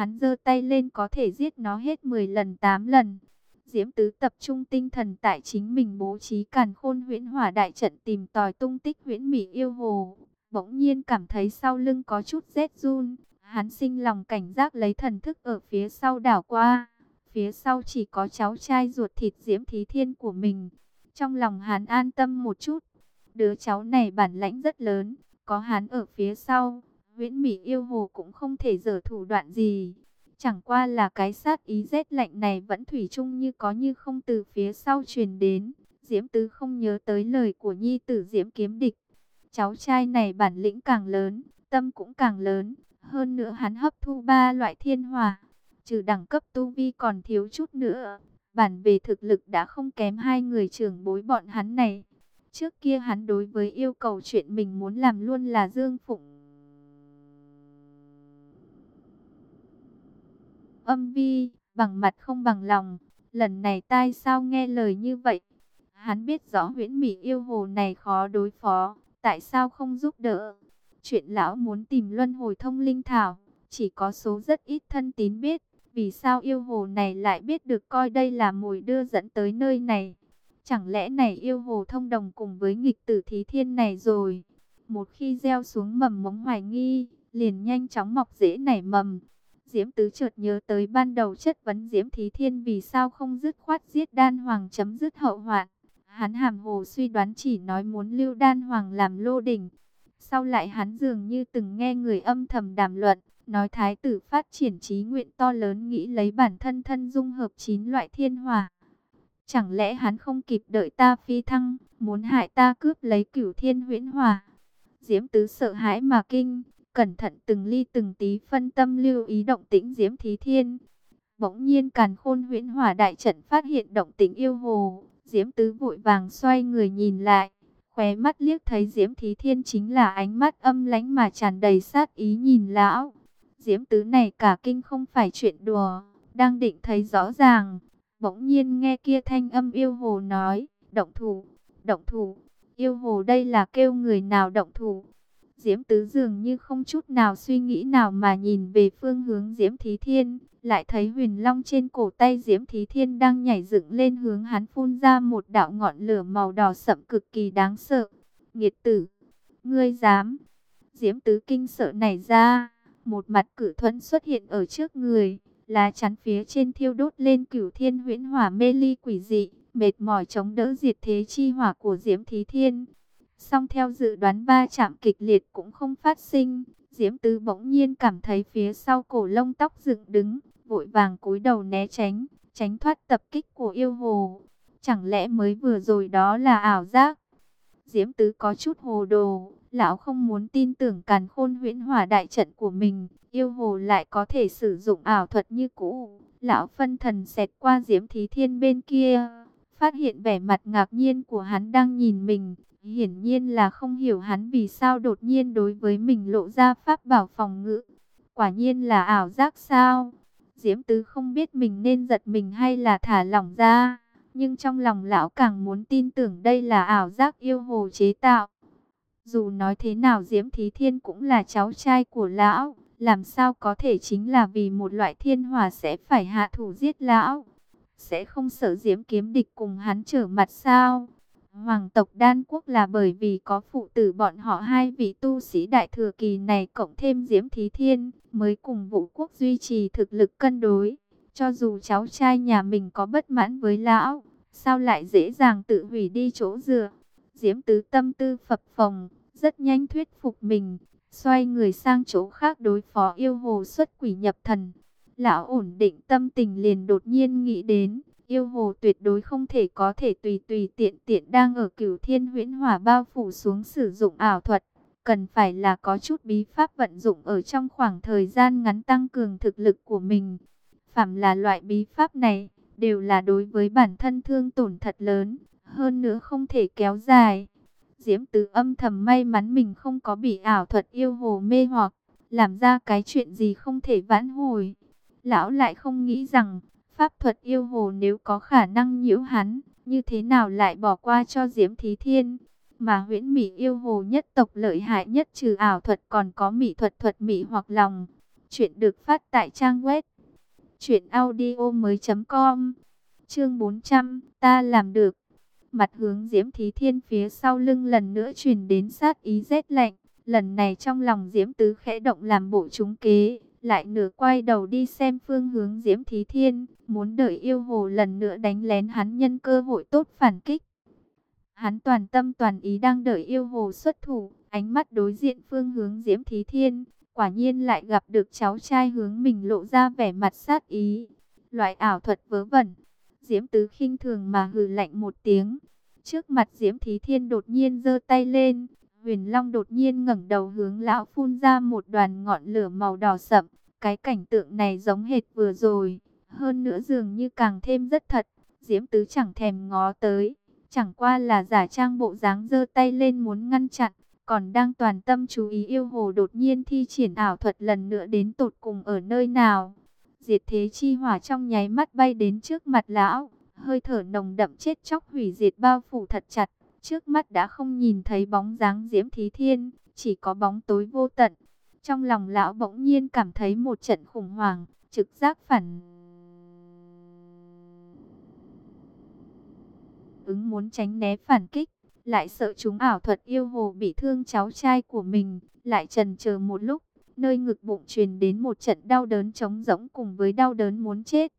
Hắn giơ tay lên có thể giết nó hết 10 lần 8 lần. Diễm Tứ tập trung tinh thần tại chính mình bố trí càn khôn huyễn hỏa đại trận tìm tòi tung tích huyễn mỹ yêu hồ. Bỗng nhiên cảm thấy sau lưng có chút rét run. Hắn sinh lòng cảnh giác lấy thần thức ở phía sau đảo qua. Phía sau chỉ có cháu trai ruột thịt Diễm Thí Thiên của mình. Trong lòng hắn an tâm một chút. Đứa cháu này bản lãnh rất lớn, có hắn ở phía sau. Nguyễn Mỹ yêu hồ cũng không thể dở thủ đoạn gì. Chẳng qua là cái sát ý rét lạnh này vẫn thủy chung như có như không từ phía sau truyền đến. Diễm Tứ không nhớ tới lời của nhi tử Diễm Kiếm Địch. Cháu trai này bản lĩnh càng lớn, tâm cũng càng lớn. Hơn nữa hắn hấp thu ba loại thiên hòa, Trừ đẳng cấp tu vi còn thiếu chút nữa. Bản về thực lực đã không kém hai người trưởng bối bọn hắn này. Trước kia hắn đối với yêu cầu chuyện mình muốn làm luôn là Dương Phụng âm vi, bằng mặt không bằng lòng. Lần này tai sao nghe lời như vậy? Hắn biết rõ huyễn mỉ yêu hồ này khó đối phó, tại sao không giúp đỡ? Chuyện lão muốn tìm luân hồi thông linh thảo, chỉ có số rất ít thân tín biết. Vì sao yêu hồ này lại biết được coi đây là mồi đưa dẫn tới nơi này? Chẳng lẽ này yêu hồ thông đồng cùng với nghịch tử thí thiên này rồi? Một khi gieo xuống mầm mống hoài nghi, liền nhanh chóng mọc rễ nảy mầm. Diễm Tứ chợt nhớ tới ban đầu chất vấn Diễm Thí Thiên vì sao không dứt khoát giết đan hoàng chấm dứt hậu hoạn. Hắn hàm hồ suy đoán chỉ nói muốn lưu đan hoàng làm lô đỉnh. Sau lại hắn dường như từng nghe người âm thầm đàm luận, nói thái tử phát triển trí nguyện to lớn nghĩ lấy bản thân thân dung hợp chín loại thiên hòa Chẳng lẽ hắn không kịp đợi ta phi thăng, muốn hại ta cướp lấy cửu thiên huyễn hòa Diễm Tứ sợ hãi mà kinh, cẩn thận từng ly từng tí phân tâm lưu ý động tĩnh Diễm Thí Thiên. Bỗng nhiên càn khôn huyễn hỏa đại trận phát hiện động tĩnh yêu hồ, Diễm Tứ vội vàng xoay người nhìn lại, khóe mắt liếc thấy Diễm Thí Thiên chính là ánh mắt âm lãnh mà tràn đầy sát ý nhìn lão. Diễm Tứ này cả kinh không phải chuyện đùa, đang định thấy rõ ràng, bỗng nhiên nghe kia thanh âm yêu hồ nói, động thủ, động thủ, yêu hồ đây là kêu người nào động thủ. Diễm Tứ dường như không chút nào suy nghĩ nào mà nhìn về phương hướng Diễm Thí Thiên, lại thấy huyền long trên cổ tay Diễm Thí Thiên đang nhảy dựng lên hướng hắn phun ra một đạo ngọn lửa màu đỏ sậm cực kỳ đáng sợ. Nghiệt tử, ngươi dám? Diễm Tứ kinh sợ nảy ra, một mặt cử thuẫn xuất hiện ở trước người, lá chắn phía trên thiêu đốt lên cửu thiên huyễn hỏa mê ly quỷ dị, mệt mỏi chống đỡ diệt thế chi hỏa của Diễm Thí Thiên. Song theo dự đoán ba chạm kịch liệt cũng không phát sinh. Diễm Tứ bỗng nhiên cảm thấy phía sau cổ lông tóc dựng đứng, vội vàng cúi đầu né tránh, tránh thoát tập kích của yêu hồ. Chẳng lẽ mới vừa rồi đó là ảo giác? Diễm Tứ có chút hồ đồ, lão không muốn tin tưởng càn khôn huyễn hỏa đại trận của mình, yêu hồ lại có thể sử dụng ảo thuật như cũ. Lão phân thần xẹt qua Diễm Thí Thiên bên kia, phát hiện vẻ mặt ngạc nhiên của hắn đang nhìn mình, Hiển nhiên là không hiểu hắn vì sao đột nhiên đối với mình lộ ra pháp bảo phòng ngự. Quả nhiên là ảo giác sao? Diễm Tứ không biết mình nên giật mình hay là thả lỏng ra. Nhưng trong lòng lão càng muốn tin tưởng đây là ảo giác yêu hồ chế tạo. Dù nói thế nào Diễm Thí Thiên cũng là cháu trai của lão. Làm sao có thể chính là vì một loại thiên hỏa sẽ phải hạ thủ giết lão. Sẽ không sợ Diễm kiếm địch cùng hắn trở mặt sao? Hoàng tộc Đan Quốc là bởi vì có phụ tử bọn họ hai vị tu sĩ đại thừa kỳ này cộng thêm Diễm Thí Thiên mới cùng vũ quốc duy trì thực lực cân đối. Cho dù cháu trai nhà mình có bất mãn với lão, sao lại dễ dàng tự hủy đi chỗ dựa. Diễm Tứ tâm tư phập phồng, rất nhanh thuyết phục mình, xoay người sang chỗ khác đối phó yêu hồ xuất quỷ nhập thần. Lão ổn định tâm tình liền đột nhiên nghĩ đến Yêu hồ tuyệt đối không thể có thể tùy tùy tiện tiện đang ở cửu thiên huyễn hỏa bao phủ xuống sử dụng ảo thuật. Cần phải là có chút bí pháp vận dụng ở trong khoảng thời gian ngắn tăng cường thực lực của mình. Phạm là loại bí pháp này, đều là đối với bản thân thương tổn thật lớn, hơn nữa không thể kéo dài. Diễm Tứ âm thầm may mắn mình không có bị ảo thuật yêu hồ mê hoặc, làm ra cái chuyện gì không thể vãn hồi. Lão lại không nghĩ rằng, Pháp thuật yêu hồ nếu có khả năng nhiễu hắn, như thế nào lại bỏ qua cho Diễm Thí Thiên? Mà huyễn mỹ yêu hồ nhất tộc lợi hại nhất trừ ảo thuật còn có mỹ thuật thuật mỹ hoặc lòng. Chuyện được phát tại trang web truyệnaudiomoi.com. Chương 400, ta làm được. Mặt hướng Diễm Thí Thiên phía sau lưng lần nữa truyền đến sát ý rét lạnh, lần này trong lòng Diễm Tứ khẽ động làm bộ trúng kế, lại nửa quay đầu đi xem phương hướng Diễm Thí Thiên, muốn đợi yêu hồ lần nữa đánh lén hắn nhân cơ hội tốt phản kích. Hắn toàn tâm toàn ý đang đợi yêu hồ xuất thủ, ánh mắt đối diện phương hướng Diễm Thí Thiên, quả nhiên lại gặp được cháu trai hướng mình lộ ra vẻ mặt sát ý. Loại ảo thuật vớ vẩn, Diễm Tứ khinh thường mà hừ lạnh một tiếng. Trước mặt Diễm Thí Thiên đột nhiên giơ tay lên, Huyền Long đột nhiên ngẩng đầu hướng lão phun ra một đoàn ngọn lửa màu đỏ sậm. Cái cảnh tượng này giống hệt vừa rồi, hơn nữa dường như càng thêm rất thật. Diễm Tứ chẳng thèm ngó tới, chẳng qua là giả trang bộ dáng giơ tay lên muốn ngăn chặn, còn đang toàn tâm chú ý yêu hồ đột nhiên thi triển ảo thuật lần nữa đến tột cùng ở nơi nào. Diệt thế chi hỏa trong nháy mắt bay đến trước mặt lão, hơi thở nồng đậm chết chóc hủy diệt bao phủ thật chặt. Trước mắt đã không nhìn thấy bóng dáng diễm thí thiên, chỉ có bóng tối vô tận. Trong lòng lão bỗng nhiên cảm thấy một trận khủng hoảng, trực giác phản. Ứng muốn tránh né phản kích, lại sợ chúng ảo thuật yêu hồ bị thương cháu trai của mình, lại trần chờ một lúc, nơi ngực bụng truyền đến một trận đau đớn trống rỗng cùng với đau đớn muốn chết.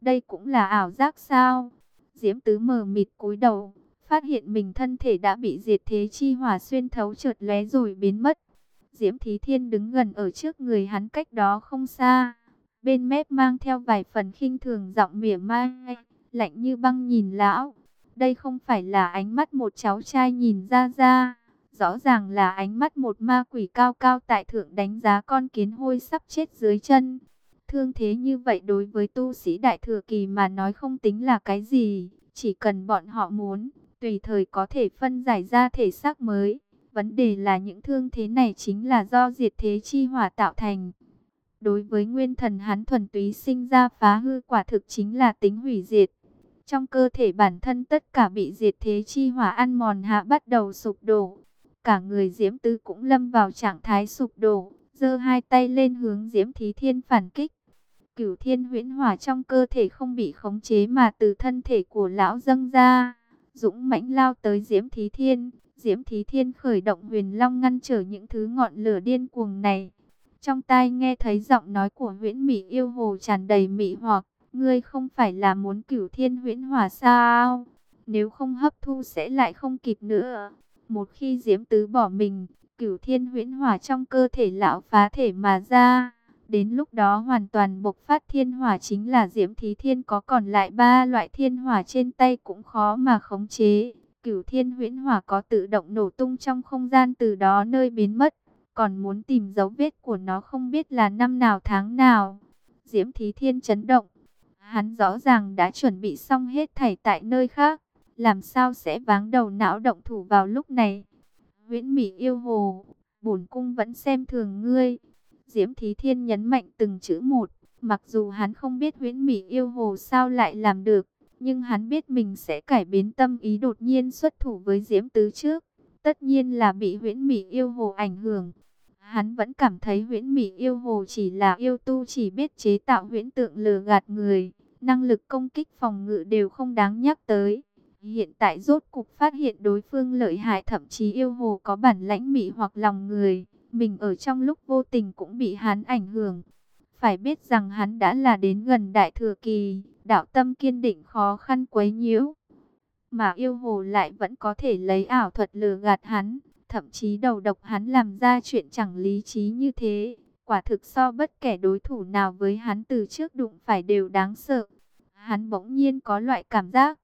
Đây cũng là ảo giác sao? Diễm tứ mờ mịt cúi đầu, phát hiện mình thân thể đã bị diệt thế chi hỏa xuyên thấu chợt lóe rồi biến mất. Diễm Thí Thiên đứng gần ở trước người hắn cách đó không xa, bên mép mang theo vài phần khinh thường giọng mỉa mai, lạnh như băng nhìn lão. Đây không phải là ánh mắt một cháu trai nhìn ra ra, rõ ràng là ánh mắt một ma quỷ cao cao tại thượng đánh giá con kiến hôi sắp chết dưới chân. Thương thế như vậy đối với tu sĩ đại thừa kỳ mà nói không tính là cái gì, chỉ cần bọn họ muốn, tùy thời có thể phân giải ra thể xác mới. Vấn đề là những thương thế này chính là do diệt thế chi hỏa tạo thành. Đối với nguyên thần hắn thuần túy sinh ra phá hư quả thực chính là tính hủy diệt. Trong cơ thể bản thân tất cả bị diệt thế chi hỏa ăn mòn hạ bắt đầu sụp đổ. Cả người Diễm Tư cũng lâm vào trạng thái sụp đổ, giơ hai tay lên hướng Diễm Thí Thiên phản kích. Cửu Thiên huyễn hỏa trong cơ thể không bị khống chế mà từ thân thể của lão dâng ra. Dũng mãnh lao tới Diễm Thí Thiên, Diễm Thí Thiên khởi động huyền long ngăn trở những thứ ngọn lửa điên cuồng này. Trong tai nghe thấy giọng nói của huyễn mỹ yêu hồ tràn đầy mị hoặc, ngươi không phải là muốn cửu thiên huyễn hỏa sao? Nếu không hấp thu sẽ lại không kịp nữa. Một khi Diễm Tứ bỏ mình, cửu thiên huyễn hỏa trong cơ thể lão phá thể mà ra. Đến lúc đó hoàn toàn bộc phát thiên hỏa chính là Diễm Thí Thiên có còn lại ba loại thiên hỏa trên tay cũng khó mà khống chế. Cửu thiên huyễn hỏa có tự động nổ tung trong không gian từ đó nơi biến mất. Còn muốn tìm dấu vết của nó không biết là năm nào tháng nào. Diễm Thí Thiên chấn động. Hắn rõ ràng đã chuẩn bị xong hết thảy tại nơi khác. Làm sao sẽ váng đầu não động thủ vào lúc này? Huyễn Mỹ yêu hồ, bổn cung vẫn xem thường ngươi. Diễm Thí Thiên nhấn mạnh từng chữ một. Mặc dù hắn không biết huyễn Mỹ yêu hồ sao lại làm được, nhưng hắn biết mình sẽ cải biến tâm ý đột nhiên xuất thủ với Diễm Tứ trước. Tất nhiên là bị huyễn Mỹ yêu hồ ảnh hưởng. Hắn vẫn cảm thấy huyễn Mỹ yêu hồ chỉ là yêu tu chỉ biết chế tạo huyễn tượng lừa gạt người. Năng lực công kích phòng ngự đều không đáng nhắc tới. Hiện tại rốt cục phát hiện đối phương lợi hại thậm chí yêu hồ có bản lãnh mị hoặc lòng người. Mình ở trong lúc vô tình cũng bị hắn ảnh hưởng. Phải biết rằng hắn đã là đến gần đại thừa kỳ, đạo tâm kiên định khó khăn quấy nhiễu. Mà yêu hồ lại vẫn có thể lấy ảo thuật lừa gạt hắn, thậm chí đầu độc hắn làm ra chuyện chẳng lý trí như thế. Quả thực so bất kể đối thủ nào với hắn từ trước đụng phải đều đáng sợ. Hắn bỗng nhiên có loại cảm giác,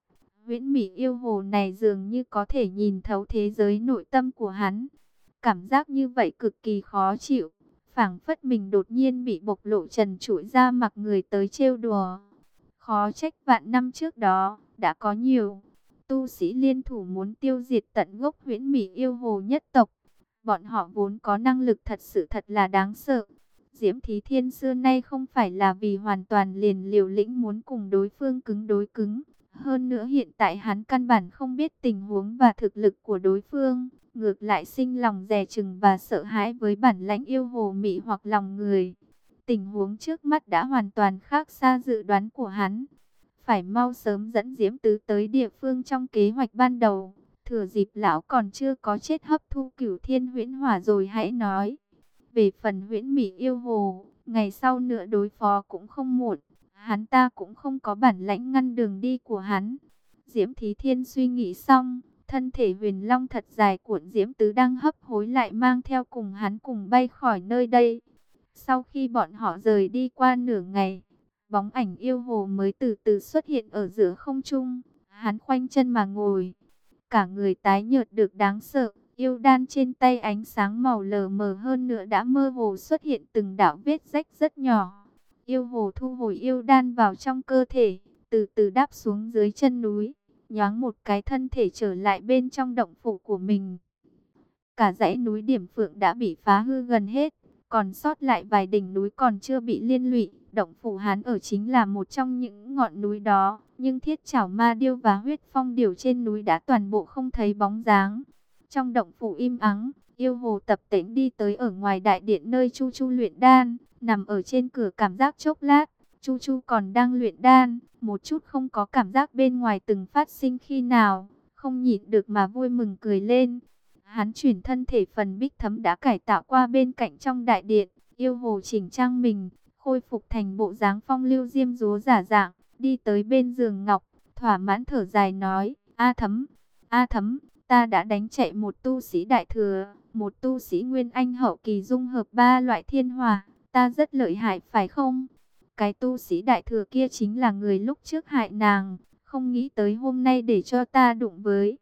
viễn mỹ yêu hồ này dường như có thể nhìn thấu thế giới nội tâm của hắn. Cảm giác như vậy cực kỳ khó chịu, phảng phất mình đột nhiên bị bộc lộ trần trụi ra mặc người tới trêu đùa. Khó trách vạn năm trước đó, đã có nhiều tu sĩ liên thủ muốn tiêu diệt tận gốc huyễn mỹ yêu hồ nhất tộc. Bọn họ vốn có năng lực thật sự thật là đáng sợ. Diễm Thí Thiên xưa nay không phải là vì hoàn toàn liền liều lĩnh muốn cùng đối phương cứng đối cứng. Hơn nữa hiện tại hắn căn bản không biết tình huống và thực lực của đối phương. Ngược lại sinh lòng dè chừng và sợ hãi với bản lãnh yêu hồ mị hoặc lòng người. Tình huống trước mắt đã hoàn toàn khác xa dự đoán của hắn. Phải mau sớm dẫn Diễm Tứ tới địa phương trong kế hoạch ban đầu. Thừa dịp lão còn chưa có chết hấp thu cửu thiên huyễn hỏa rồi hãy nói. Về phần huyễn mị yêu hồ, ngày sau nữa đối phó cũng không muộn. Hắn ta cũng không có bản lãnh ngăn đường đi của hắn. Diễm Thí Thiên suy nghĩ xong, thân thể huyền long thật dài cuộn Diễm Tứ đang hấp hối lại mang theo cùng hắn cùng bay khỏi nơi đây. Sau khi bọn họ rời đi qua nửa ngày, bóng ảnh yêu hồ mới từ từ xuất hiện ở giữa không trung. Hắn khoanh chân mà ngồi, cả người tái nhợt được đáng sợ. Yêu đan trên tay ánh sáng màu lờ mờ hơn nữa đã mơ hồ xuất hiện từng đạo vết rách rất nhỏ. Yêu hồ thu hồi yêu đan vào trong cơ thể, từ từ đáp xuống dưới chân núi, nhoáng một cái thân thể trở lại bên trong động phủ của mình. Cả dãy núi điểm phượng đã bị phá hư gần hết, còn sót lại vài đỉnh núi còn chưa bị liên lụy. Động phủ Hán ở chính là một trong những ngọn núi đó, nhưng thiết chảo ma điêu và huyết phong điều trên núi đã toàn bộ không thấy bóng dáng. Trong động phủ im ắng, yêu hồ tập tễnh đi tới ở ngoài đại điện nơi Chu Chu luyện đan, nằm ở trên cửa cảm giác chốc lát. Chu Chu còn đang luyện đan, một chút không có cảm giác bên ngoài từng phát sinh khi nào, không nhịn được mà vui mừng cười lên. Hắn chuyển thân thể phần bích thấm đã cải tạo qua bên cạnh trong đại điện, yêu hồ chỉnh trang mình, khôi phục thành bộ dáng phong lưu diêm dúa giả dạng, đi tới bên giường ngọc, thỏa mãn thở dài nói, A thấm, A thấm, ta đã đánh chạy một tu sĩ đại thừa, một tu sĩ nguyên anh hậu kỳ dung hợp ba loại thiên hòa, ta rất lợi hại phải không? Cái tu sĩ đại thừa kia chính là người lúc trước hại nàng, không nghĩ tới hôm nay để cho ta đụng với.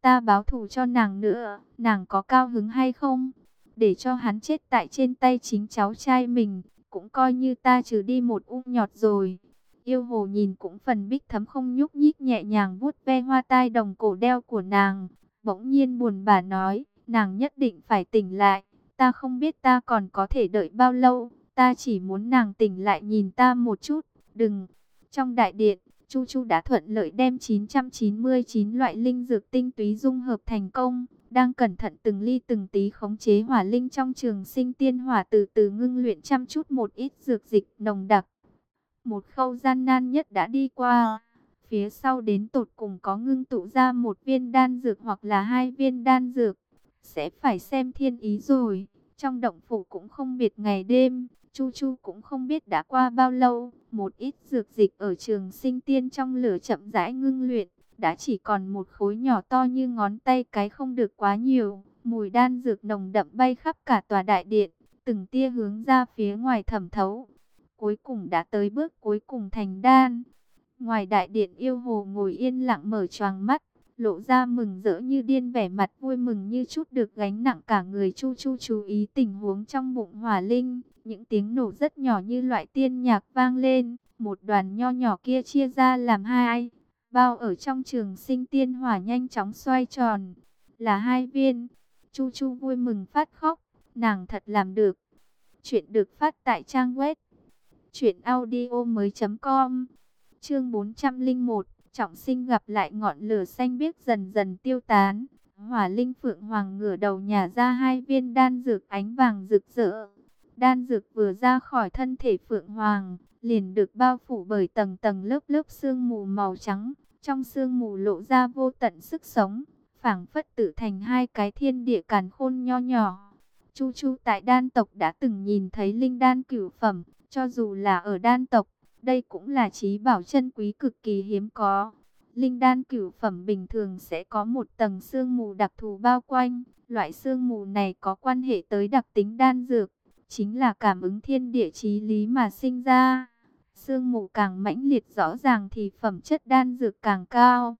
Ta báo thù cho nàng nữa, nàng có cao hứng hay không? Để cho hắn chết tại trên tay chính cháu trai mình, cũng coi như ta trừ đi một ung nhọt rồi. Yêu hồ nhìn cũng phần bích thấm không nhúc nhích nhẹ nhàng vuốt ve hoa tai đồng cổ đeo của nàng. Bỗng nhiên buồn bà nói, nàng nhất định phải tỉnh lại. Ta không biết ta còn có thể đợi bao lâu. Ta chỉ muốn nàng tỉnh lại nhìn ta một chút. Đừng. Trong đại điện, Chu Chu đã thuận lợi đem 999 loại linh dược tinh túy dung hợp thành công. Đang cẩn thận từng ly từng tí khống chế hỏa linh trong trường sinh tiên hỏa từ từ ngưng luyện chăm chút một ít dược dịch nồng đặc. Một khâu gian nan nhất đã đi qua. Phía sau đến tột cùng có ngưng tụ ra một viên đan dược hoặc là hai viên đan dược. Sẽ phải xem thiên ý rồi. Trong động phủ cũng không biệt ngày đêm. Chu Chu cũng không biết đã qua bao lâu. Một ít dược dịch ở trường sinh tiên trong lửa chậm rãi ngưng luyện. Đã chỉ còn một khối nhỏ to như ngón tay cái không được quá nhiều. Mùi đan dược nồng đậm bay khắp cả tòa đại điện. Từng tia hướng ra phía ngoài thẩm thấu cuối cùng đã tới bước cuối cùng thành đan. Ngoài đại điện yêu hồ ngồi yên lặng mở choàng mắt, lộ ra mừng rỡ như điên vẻ mặt vui mừng như chút được gánh nặng cả người chu chu chú ý tình huống trong bụng hỏa linh. Những tiếng nổ rất nhỏ như loại tiên nhạc vang lên, một đoàn nho nhỏ kia chia ra làm hai, bao ở trong trường sinh tiên hỏa nhanh chóng xoay tròn, là hai viên. Chu chu vui mừng phát khóc, nàng thật làm được. Chuyện được phát tại trang web Chuyện audio mới com Chương 401 Trọng sinh gặp lại ngọn lửa xanh biếc dần dần tiêu tán Hỏa linh phượng hoàng ngửa đầu nhà ra hai viên đan dược ánh vàng rực rỡ Đan dược vừa ra khỏi thân thể phượng hoàng Liền được bao phủ bởi tầng tầng lớp lớp sương mù màu trắng Trong sương mù lộ ra vô tận sức sống phảng phất tự thành hai cái thiên địa càn khôn nho nhỏ Chu Chu tại đan tộc đã từng nhìn thấy linh đan cửu phẩm, cho dù là ở đan tộc, đây cũng là trí bảo chân quý cực kỳ hiếm có. Linh đan cửu phẩm bình thường sẽ có một tầng sương mù đặc thù bao quanh. Loại sương mù này có quan hệ tới đặc tính đan dược, chính là cảm ứng thiên địa chí lý mà sinh ra. Sương mù càng mãnh liệt rõ ràng thì phẩm chất đan dược càng cao.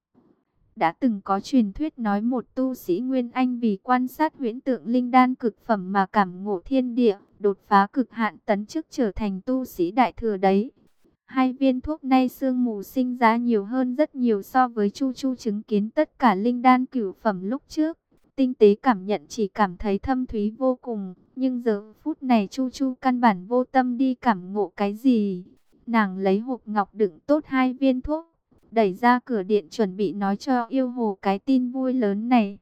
Đã từng có truyền thuyết nói một tu sĩ Nguyên Anh vì quan sát huyễn tượng linh đan cực phẩm mà cảm ngộ thiên địa, đột phá cực hạn tấn chức trở thành tu sĩ đại thừa đấy. Hai viên thuốc nay sương mù sinh ra nhiều hơn rất nhiều so với Chu Chu chứng kiến tất cả linh đan cửu phẩm lúc trước. Tinh tế cảm nhận chỉ cảm thấy thâm thúy vô cùng, nhưng giờ phút này Chu Chu căn bản vô tâm đi cảm ngộ cái gì. Nàng lấy hộp ngọc đựng tốt hai viên thuốc, đẩy ra cửa điện chuẩn bị nói cho yêu hồ cái tin vui lớn này.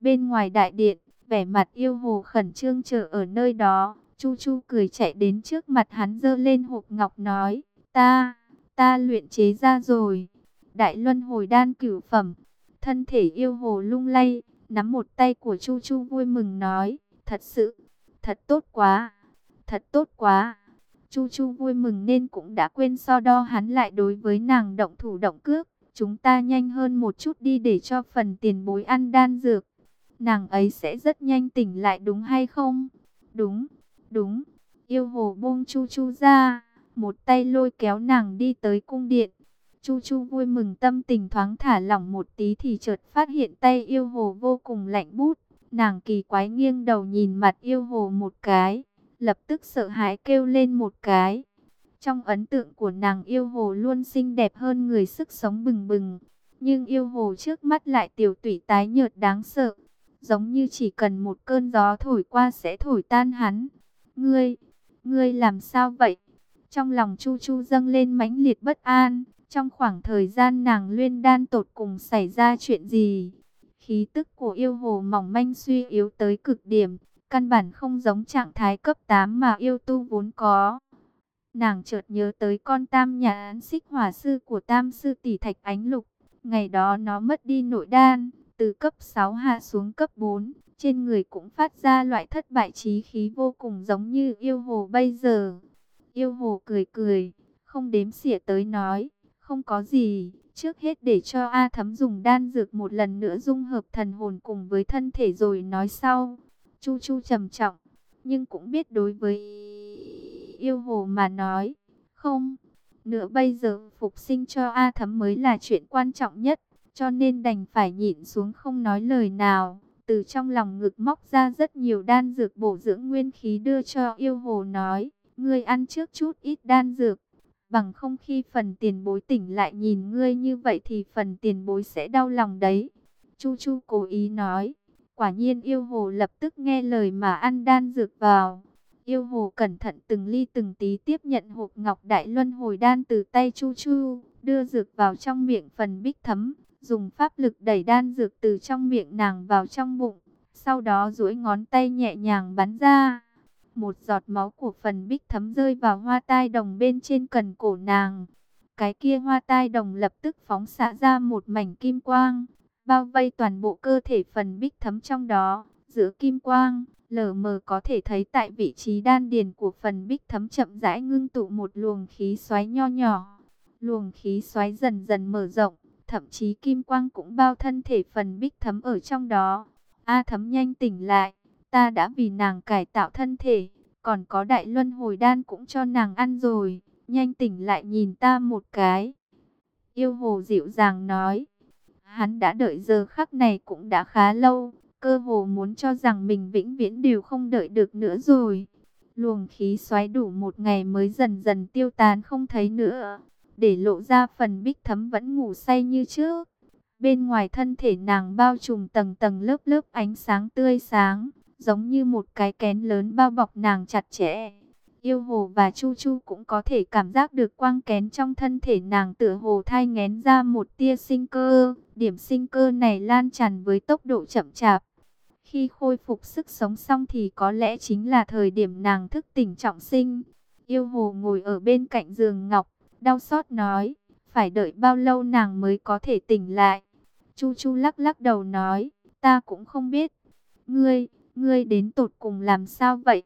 Bên ngoài đại điện, vẻ mặt yêu hồ khẩn trương chờ ở nơi đó, Chu Chu cười chạy đến trước mặt hắn dơ lên hộp ngọc nói, ta, ta luyện chế ra rồi. Đại luân hồi đan cửu phẩm, thân thể yêu hồ lung lay, nắm một tay của Chu Chu vui mừng nói, thật sự, thật tốt quá, thật tốt quá. Chu Chu vui mừng nên cũng đã quên so đo hắn lại đối với nàng động thủ động cước. Chúng ta nhanh hơn một chút đi để cho phần tiền bối ăn đan dược. Nàng ấy sẽ rất nhanh tỉnh lại đúng hay không? Đúng, đúng. Yêu hồ buông Chu Chu ra, một tay lôi kéo nàng đi tới cung điện. Chu Chu vui mừng tâm tình thoáng thả lỏng một tí thì chợt phát hiện tay yêu hồ vô cùng lạnh bút. Nàng kỳ quái nghiêng đầu nhìn mặt yêu hồ một cái, lập tức sợ hãi kêu lên một cái. Trong ấn tượng của nàng yêu hồ luôn xinh đẹp hơn người sức sống bừng bừng. Nhưng yêu hồ trước mắt lại tiểu tủy tái nhợt đáng sợ. Giống như chỉ cần một cơn gió thổi qua sẽ thổi tan hắn. Ngươi, ngươi làm sao vậy? Trong lòng Chu Chu dâng lên mãnh liệt bất an. Trong khoảng thời gian nàng luyên đan tột cùng xảy ra chuyện gì? Khí tức của yêu hồ mỏng manh suy yếu tới cực điểm. Căn bản không giống trạng thái cấp 8 mà yêu tu vốn có. Nàng chợt nhớ tới con tam nhà án xích hỏa sư của tam sư tỷ thạch ánh lục. Ngày đó nó mất đi nội đan, từ cấp 6 hạ xuống cấp 4. Trên người cũng phát ra loại thất bại trí khí vô cùng giống như yêu hồ bây giờ. Yêu hồ cười cười, không đếm xỉa tới nói, không có gì. Trước hết để cho A thấm dùng đan dược một lần nữa dung hợp thần hồn cùng với thân thể rồi nói sau. Chu chu trầm trọng, nhưng cũng biết đối với yêu hồ mà nói. Không, nữa bây giờ phục sinh cho A Thấm mới là chuyện quan trọng nhất, cho nên đành phải nhịn xuống không nói lời nào. Từ trong lòng ngực móc ra rất nhiều đan dược bổ dưỡng nguyên khí đưa cho yêu hồ nói, ngươi ăn trước chút ít đan dược. Bằng không khi phần tiền bối tỉnh lại nhìn ngươi như vậy thì phần tiền bối sẽ đau lòng đấy. Chu Chu cố ý nói, quả nhiên yêu hồ lập tức nghe lời mà ăn đan dược vào. Yêu hồ cẩn thận từng ly từng tí tiếp nhận hộp ngọc đại luân hồi đan từ tay Chu Chu, đưa dược vào trong miệng phần bích thấm, dùng pháp lực đẩy đan dược từ trong miệng nàng vào trong bụng, sau đó duỗi ngón tay nhẹ nhàng bắn ra. Một giọt máu của phần bích thấm rơi vào hoa tai đồng bên trên cần cổ nàng. Cái kia hoa tai đồng lập tức phóng xạ ra một mảnh kim quang, bao vây toàn bộ cơ thể phần bích thấm trong đó, giữa kim quang lờ mờ có thể thấy tại vị trí đan điền của phần bích thấm chậm rãi ngưng tụ một luồng khí xoáy nho nhỏ. Luồng khí xoáy dần dần mở rộng, thậm chí kim quang cũng bao thân thể phần bích thấm ở trong đó. A thấm nhanh tỉnh lại, ta đã vì nàng cải tạo thân thể, còn có đại luân hồi đan cũng cho nàng ăn rồi, nhanh tỉnh lại nhìn ta một cái. Yêu hồ dịu dàng nói, hắn đã đợi giờ khắc này cũng đã khá lâu cơ hồ muốn cho rằng mình vĩnh viễn đều không đợi được nữa rồi. Luồng khí xoáy đủ một ngày mới dần dần tiêu tán không thấy nữa, để lộ ra phần bích thấm vẫn ngủ say như trước. Bên ngoài thân thể nàng bao trùm tầng tầng lớp lớp ánh sáng tươi sáng, giống như một cái kén lớn bao bọc nàng chặt chẽ. Yêu hồ và Chu Chu cũng có thể cảm giác được quang kén trong thân thể nàng tựa hồ thai ngén ra một tia sinh cơ. Điểm sinh cơ này lan tràn với tốc độ chậm chạp, khi khôi phục sức sống xong thì có lẽ chính là thời điểm nàng thức tỉnh trọng sinh. Yêu hồ ngồi ở bên cạnh giường ngọc, đau xót nói, phải đợi bao lâu nàng mới có thể tỉnh lại. Chu Chu lắc lắc đầu nói, ta cũng không biết. Ngươi, ngươi đến tột cùng làm sao vậy?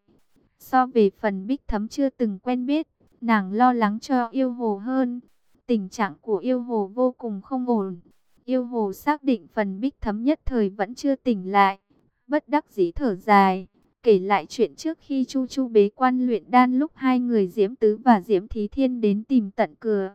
So về phần bích thấm chưa từng quen biết, nàng lo lắng cho yêu hồ hơn. Tình trạng của yêu hồ vô cùng không ổn. Yêu hồ xác định phần bích thấm nhất thời vẫn chưa tỉnh lại bất đắc dĩ thở dài, kể lại chuyện trước khi Chu Chu bế quan luyện đan lúc hai người Diễm Tứ và Diễm Thí Thiên đến tìm tận cửa.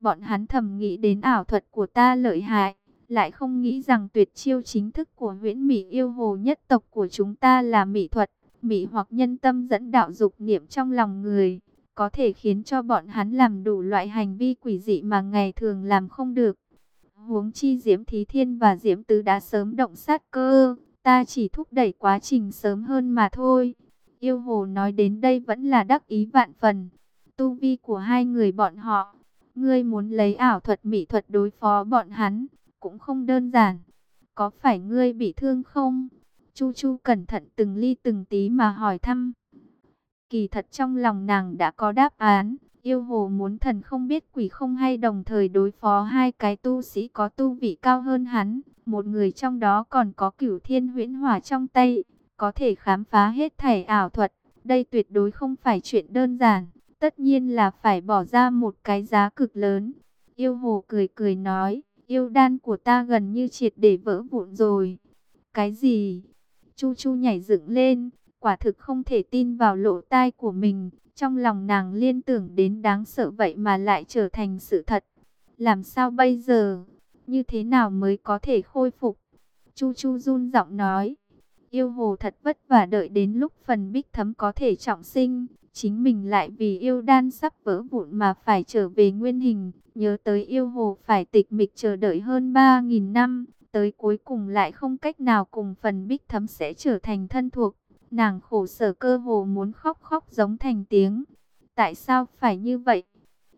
Bọn hắn thầm nghĩ đến ảo thuật của ta lợi hại, lại không nghĩ rằng tuyệt chiêu chính thức của huyễn Mỹ yêu hồ nhất tộc của chúng ta là mỹ thuật, mỹ hoặc nhân tâm dẫn đạo dục niệm trong lòng người, có thể khiến cho bọn hắn làm đủ loại hành vi quỷ dị mà ngày thường làm không được. Huống chi Diễm Thí Thiên và Diễm Tứ đã sớm động sát cơ, Ta chỉ thúc đẩy quá trình sớm hơn mà thôi. Yêu hồ nói đến đây vẫn là đắc ý vạn phần. Tu vi của hai người bọn họ. Ngươi muốn lấy ảo thuật mỹ thuật đối phó bọn hắn. Cũng không đơn giản. Có phải ngươi bị thương không? Chu Chu cẩn thận từng ly từng tí mà hỏi thăm. Kỳ thật trong lòng nàng đã có đáp án, yêu hồ muốn thần không biết quỷ không hay đồng thời đối phó hai cái tu sĩ có tu vị cao hơn hắn. Một người trong đó còn có cửu thiên huyễn hỏa trong tay, có thể khám phá hết thảy ảo thuật. Đây tuyệt đối không phải chuyện đơn giản, tất nhiên là phải bỏ ra một cái giá cực lớn. Yêu hồ cười cười nói, yêu đan của ta gần như triệt để vỡ vụn rồi. Cái gì? Chu Chu nhảy dựng lên, quả thực không thể tin vào lỗ tai của mình. Trong lòng nàng liên tưởng đến đáng sợ vậy mà lại trở thành sự thật. Làm sao bây giờ? Như thế nào mới có thể khôi phục? Chu Chu run giọng nói. Yêu hồ thật vất vả đợi đến lúc phần bích thấm có thể trọng sinh. Chính mình lại vì yêu đan sắp vỡ vụn mà phải trở về nguyên hình. Nhớ tới yêu hồ phải tịch mịch chờ đợi hơn 3.000 năm. Tới cuối cùng lại không cách nào cùng phần bích thấm sẽ trở thành thân thuộc. Nàng khổ sở cơ hồ muốn khóc khóc giống thành tiếng. Tại sao phải như vậy?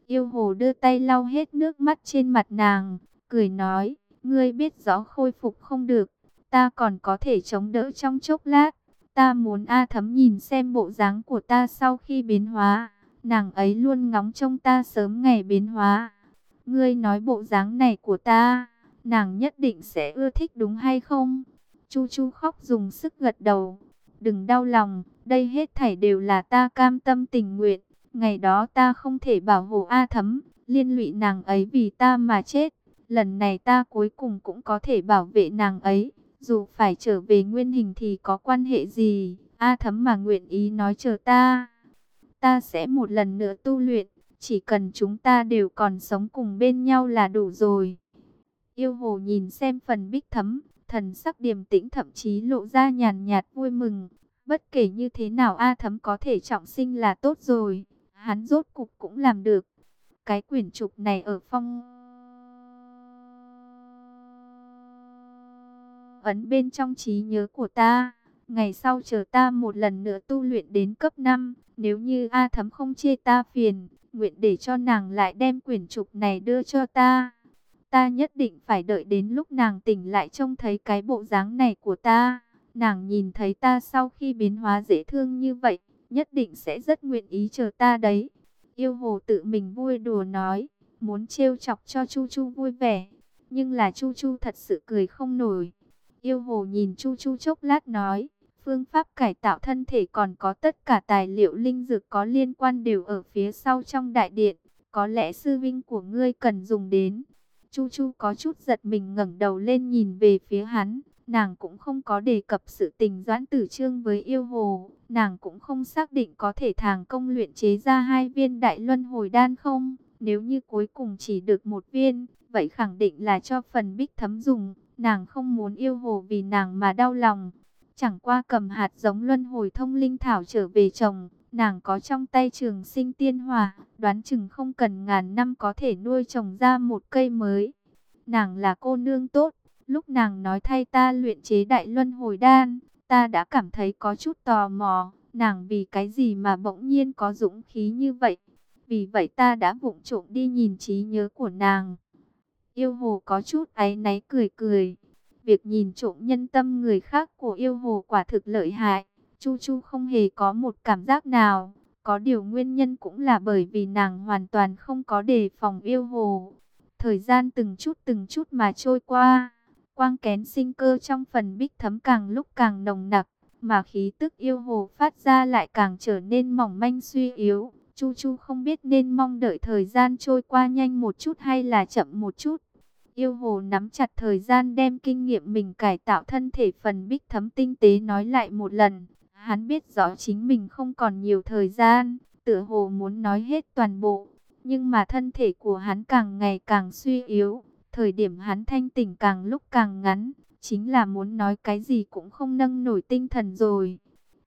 Yêu hồ đưa tay lau hết nước mắt trên mặt nàng, cười nói, ngươi biết rõ khôi phục không được, ta còn có thể chống đỡ trong chốc lát. Ta muốn A thấm nhìn xem bộ dáng của ta sau khi biến hóa, nàng ấy luôn ngóng trông ta sớm ngày biến hóa. Ngươi nói bộ dáng này của ta, nàng nhất định sẽ ưa thích đúng hay không? Chu Chu khóc dùng sức gật đầu. Đừng đau lòng, đây hết thảy đều là ta cam tâm tình nguyện. Ngày đó ta không thể bảo hộ A thấm, liên lụy nàng ấy vì ta mà chết. Lần này ta cuối cùng cũng có thể bảo vệ nàng ấy. Dù phải trở về nguyên hình thì có quan hệ gì, A thấm mà nguyện ý nói chờ ta. Ta sẽ một lần nữa tu luyện, chỉ cần chúng ta đều còn sống cùng bên nhau là đủ rồi. Yêu hồ nhìn xem phần bích thấm, thần sắc điềm tĩnh thậm chí lộ ra nhàn nhạt vui mừng. Bất kể như thế nào A thấm có thể trọng sinh là tốt rồi, hắn rốt cục cũng làm được. Cái quyển trục này ở phong... Ấn bên trong trí nhớ của ta, ngày sau chờ ta một lần nữa tu luyện đến cấp 5, nếu như A thấm không chê ta phiền, nguyện để cho nàng lại đem quyển trục này đưa cho ta. Ta nhất định phải đợi đến lúc nàng tỉnh lại trông thấy cái bộ dáng này của ta. Nàng nhìn thấy ta sau khi biến hóa dễ thương như vậy, nhất định sẽ rất nguyện ý chờ ta đấy. Yêu hồ tự mình vui đùa nói, muốn trêu chọc cho Chu Chu vui vẻ. Nhưng là Chu Chu thật sự cười không nổi. Yêu hồ nhìn Chu Chu chốc lát nói, phương pháp cải tạo thân thể còn có tất cả tài liệu linh dược có liên quan đều ở phía sau trong đại điện. Có lẽ sư vinh của ngươi cần dùng đến. Chu Chu có chút giật mình ngẩng đầu lên nhìn về phía hắn. Nàng cũng không có đề cập sự tình doãn tử trương với yêu hồ. Nàng cũng không xác định có thể thàng công luyện chế ra hai viên đại luân hồi đan không. Nếu như cuối cùng chỉ được một viên, vậy khẳng định là cho phần bích thấm dùng. Nàng không muốn yêu hồ vì nàng mà đau lòng. Chẳng qua cầm hạt giống luân hồi thông linh thảo trở về trồng, nàng có trong tay trường sinh tiên hòa đoán chừng không cần ngàn năm có thể nuôi trồng ra một cây mới. Nàng là cô nương tốt, lúc nàng nói thay ta luyện chế đại luân hồi đan, ta đã cảm thấy có chút tò mò, nàng vì cái gì mà bỗng nhiên có dũng khí như vậy. Vì vậy ta đã vụng trộm đi nhìn trí nhớ của nàng. Yêu hồ có chút áy náy cười cười. Việc nhìn trộm nhân tâm người khác của yêu hồ quả thực lợi hại. Chu Chu không hề có một cảm giác nào. Có điều nguyên nhân cũng là bởi vì nàng hoàn toàn không có đề phòng yêu hồ. Thời gian từng chút từng chút mà trôi qua. Quang kén sinh cơ trong phần bích thấm càng lúc càng nồng nặc. Mà khí tức yêu hồ phát ra lại càng trở nên mỏng manh suy yếu. Chu Chu không biết nên mong đợi thời gian trôi qua nhanh một chút hay là chậm một chút. Yêu hồ nắm chặt thời gian đem kinh nghiệm mình cải tạo thân thể phần bích thấm tinh tế nói lại một lần. Hắn biết rõ chính mình không còn nhiều thời gian, tựa hồ muốn nói hết toàn bộ. Nhưng mà thân thể của hắn càng ngày càng suy yếu, thời điểm hắn thanh tỉnh càng lúc càng ngắn, chính là muốn nói cái gì cũng không nâng nổi tinh thần rồi.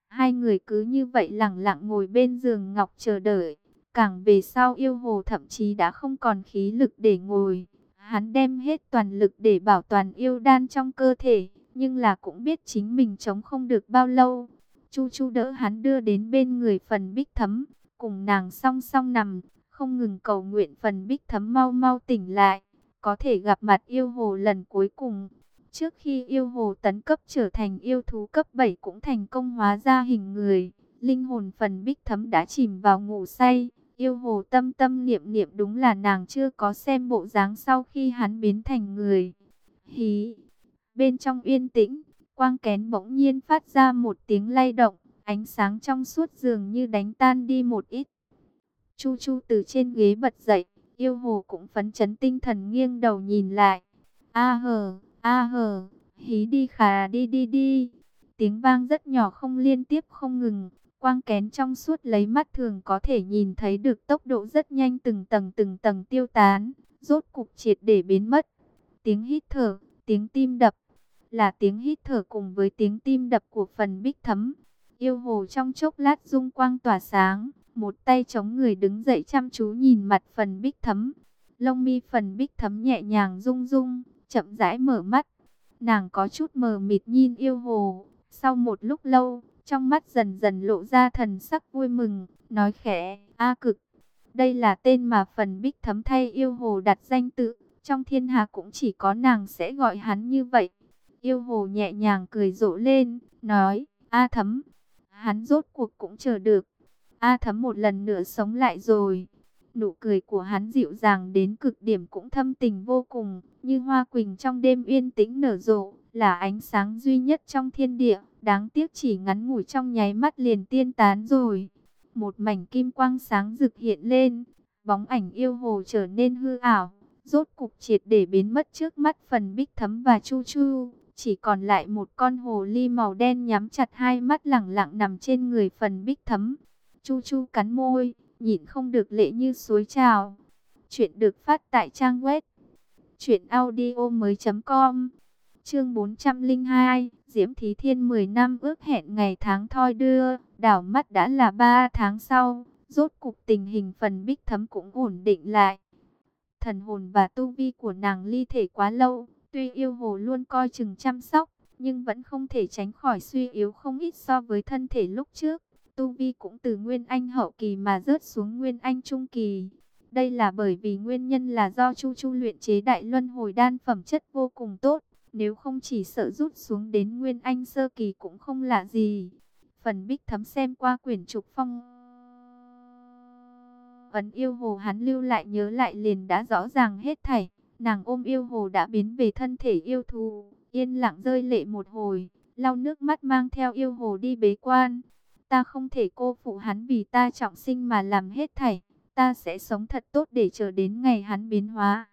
Hai người cứ như vậy lặng lặng ngồi bên giường ngọc chờ đợi. Càng về sau yêu hồ thậm chí đã không còn khí lực để ngồi. Hắn đem hết toàn lực để bảo toàn yêu đan trong cơ thể, nhưng là cũng biết chính mình chống không được bao lâu. Chu Chu đỡ hắn đưa đến bên người phần bích thấm, cùng nàng song song nằm, không ngừng cầu nguyện phần bích thấm mau mau tỉnh lại, có thể gặp mặt yêu hồ lần cuối cùng. Trước khi yêu hồ tấn cấp trở thành yêu thú cấp 7 cũng thành công hóa ra hình người, linh hồn phần bích thấm đã chìm vào ngủ say. Yêu hồ tâm tâm niệm niệm đúng là nàng chưa có xem bộ dáng sau khi hắn biến thành người. Hí! Bên trong yên tĩnh, quang kén bỗng nhiên phát ra một tiếng lay động, ánh sáng trong suốt dường như đánh tan đi một ít. Chu Chu từ trên ghế bật dậy, yêu hồ cũng phấn chấn tinh thần nghiêng đầu nhìn lại. A hờ, a hờ, hí đi khà đi đi đi. Tiếng vang rất nhỏ không liên tiếp không ngừng, quang kén trong suốt lấy mắt thường có thể nhìn thấy được tốc độ rất nhanh từng tầng từng tầng tiêu tán, rốt cục triệt để biến mất. Tiếng hít thở, tiếng tim đập, là tiếng hít thở cùng với tiếng tim đập của phần bích thấm. Yêu hồ trong chốc lát dung quang tỏa sáng, một tay chống người đứng dậy chăm chú nhìn mặt phần bích thấm. Lông mi phần bích thấm nhẹ nhàng rung rung, chậm rãi mở mắt. Nàng có chút mờ mịt nhìn yêu hồ. Sau một lúc lâu, trong mắt dần dần lộ ra thần sắc vui mừng, nói khẽ, A cực. Đây là tên mà phần bích thấm thay yêu hồ đặt danh tự. Trong thiên hạ cũng chỉ có nàng sẽ gọi hắn như vậy. Yêu hồ nhẹ nhàng cười rộ lên, nói, A thấm. Hắn rốt cuộc cũng chờ được. A thấm một lần nữa sống lại rồi. Nụ cười của hắn dịu dàng đến cực điểm cũng thâm tình vô cùng, như hoa quỳnh trong đêm yên tĩnh nở rộ, là ánh sáng duy nhất trong thiên địa, đáng tiếc chỉ ngắn ngủi trong nháy mắt liền tiên tán rồi. Một mảnh kim quang sáng rực hiện lên, bóng ảnh yêu hồ trở nên hư ảo, rốt cục triệt để biến mất trước mắt phần bích thấm và chu chu. Chỉ còn lại một con hồ ly màu đen nhắm chặt hai mắt lẳng lặng nằm trên người phần bích thấm. Chu Chu cắn môi, nhịn không được lệ như suối trào. Chuyện được phát tại trang web truyệnaudiomoi.com. Chương 402, Diễm Thí Thiên 10 năm ước hẹn ngày tháng thoi đưa, đảo mắt đã là 3 tháng sau, rốt cục tình hình phần bích thấm cũng ổn định lại. Thần hồn và tu vi của nàng ly thể quá lâu, tuy yêu hồ luôn coi chừng chăm sóc, nhưng vẫn không thể tránh khỏi suy yếu không ít so với thân thể lúc trước. Tu Vi cũng từ Nguyên Anh hậu kỳ mà rớt xuống Nguyên Anh trung kỳ. Đây là bởi vì nguyên nhân là do Chu Chu luyện chế đại luân hồi đan phẩm chất vô cùng tốt. Nếu không chỉ sợ rút xuống đến Nguyên Anh sơ kỳ cũng không lạ gì. Phần bích thấm xem qua quyển trục phong. Ấn yêu hồ hắn lưu lại nhớ lại liền đã rõ ràng hết thảy. Nàng ôm yêu hồ đã biến về thân thể yêu thù. Yên lặng rơi lệ một hồi. Lau nước mắt mang theo yêu hồ đi bế quan. Ta không thể cô phụ hắn vì ta trọng sinh mà làm hết thảy. Ta sẽ sống thật tốt để chờ đến ngày hắn biến hóa.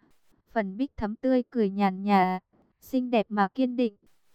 Phần bích thấm tươi cười nhàn nhạt xinh đẹp mà kiên định.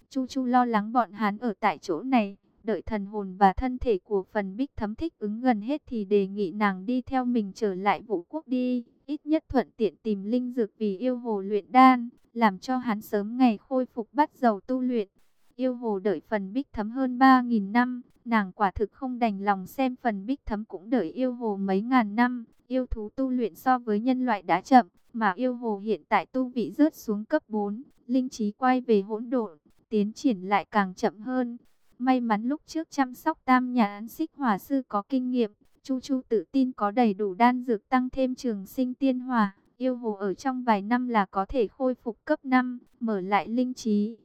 Chu Chu lo lắng bọn hắn ở tại chỗ này, đợi thần hồn và thân thể của phần bích thấm thích ứng gần hết thì đề nghị nàng đi theo mình trở lại vũ quốc đi. Ít nhất thuận tiện tìm linh dược vì yêu hồ luyện đan, làm cho hắn sớm ngày khôi phục bắt dầu tu luyện. Yêu hồ đợi phần bích thấm hơn 3.000 năm, nàng quả thực không đành lòng xem phần bích thấm cũng đợi yêu hồ mấy ngàn năm. Yêu thú tu luyện so với nhân loại đã chậm, mà yêu hồ hiện tại tu vị rớt xuống cấp 4, linh trí quay về hỗn độn, tiến triển lại càng chậm hơn. May mắn lúc trước chăm sóc tam nhà án xích hỏa sư có kinh nghiệm, Chu Chu tự tin có đầy đủ đan dược tăng thêm trường sinh tiên hòa, Yêu hồ ở trong vài năm là có thể khôi phục cấp 5, mở lại linh trí.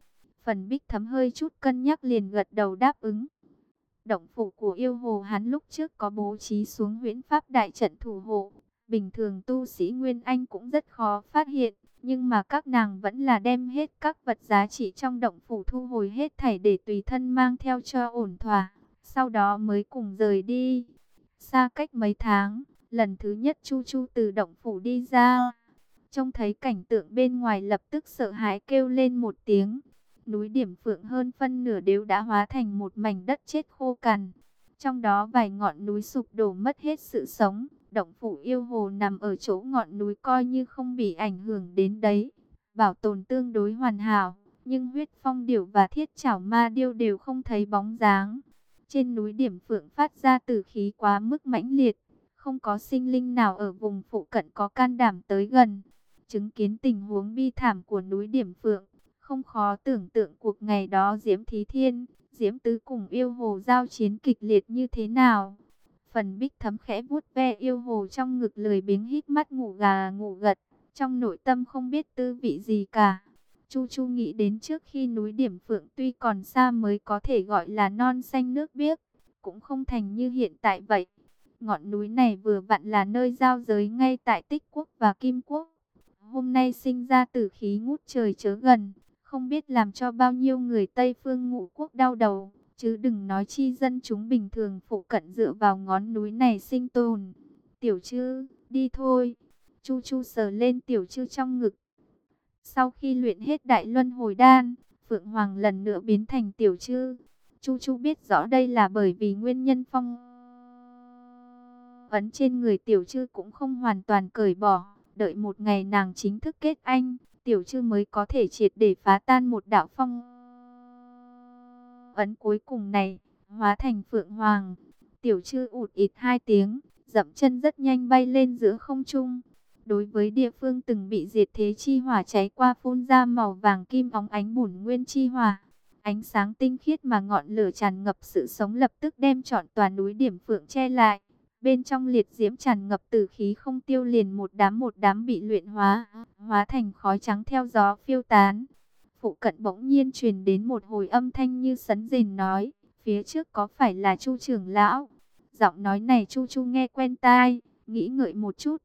Phần bích thấm hơi chút cân nhắc liền gật đầu đáp ứng. Động phủ của yêu hồ hắn lúc trước có bố trí xuống huyễn pháp đại trận thủ hộ. Bình thường tu sĩ Nguyên Anh cũng rất khó phát hiện. Nhưng mà các nàng vẫn là đem hết các vật giá trị trong động phủ thu hồi hết thảy để tùy thân mang theo cho ổn thỏa. Sau đó mới cùng rời đi. Xa cách mấy tháng, lần thứ nhất Chu Chu từ động phủ đi ra. Trông thấy cảnh tượng bên ngoài lập tức sợ hãi kêu lên một tiếng núi điểm phượng hơn phân nửa đều đã hóa thành một mảnh đất chết khô cằn. Trong đó vài ngọn núi sụp đổ mất hết sự sống, động phủ yêu hồ nằm ở chỗ ngọn núi coi như không bị ảnh hưởng đến đấy. Bảo tồn tương đối hoàn hảo, nhưng huyết phong điểu và thiết chảo ma điêu đều không thấy bóng dáng. Trên núi điểm phượng phát ra từ khí quá mức mãnh liệt, không có sinh linh nào ở vùng phụ cận có can đảm tới gần. Chứng kiến tình huống bi thảm của núi điểm phượng, không khó tưởng tượng cuộc ngày đó Diễm Thí Thiên, Diễm Tứ cùng yêu hồ giao chiến kịch liệt như thế nào. Phần bích thấm khẽ vuốt ve yêu hồ trong ngực lười biếng hít mắt ngủ gà ngủ gật, trong nội tâm không biết tư vị gì cả. Chu Chu nghĩ đến trước khi núi Điểm Phượng tuy còn xa mới có thể gọi là non xanh nước biếc, cũng không thành như hiện tại vậy. Ngọn núi này vừa vặn là nơi giao giới ngay tại Tích Quốc và Kim Quốc. Hôm nay sinh ra tử khí ngút trời chớ gần, không biết làm cho bao nhiêu người Tây Phương ngũ quốc đau đầu, chứ đừng nói chi dân chúng bình thường phụ cận dựa vào ngón núi này sinh tồn. Tiểu chư, đi thôi. Chu Chu sờ lên tiểu chư trong ngực. Sau khi luyện hết đại luân hồi đan, Phượng Hoàng lần nữa biến thành tiểu chư. Chu Chu biết rõ đây là bởi vì nguyên nhân phong ấn trên người tiểu chư cũng không hoàn toàn cởi bỏ. Đợi một ngày nàng chính thức kết anh, tiểu chư mới có thể triệt để phá tan một đạo phong ấn cuối cùng này, hóa thành Phượng Hoàng. Tiểu chư ụt ịt hai tiếng, dậm chân rất nhanh bay lên giữa không trung. Đối với địa phương từng bị diệt thế chi hỏa cháy qua phun ra màu vàng kim óng ánh bùn nguyên chi hỏa. Ánh sáng tinh khiết mà ngọn lửa tràn ngập sự sống lập tức đem trọn tòa núi điểm phượng che lại. Bên trong liệt diễm tràn ngập tử khí không tiêu liền một đám một đám bị luyện hóa, hóa thành khói trắng theo gió phiêu tán. Phụ cận bỗng nhiên truyền đến một hồi âm thanh như sấn rền nói, phía trước có phải là Chu trưởng lão? Giọng nói này Chu Chu nghe quen tai, nghĩ ngợi một chút.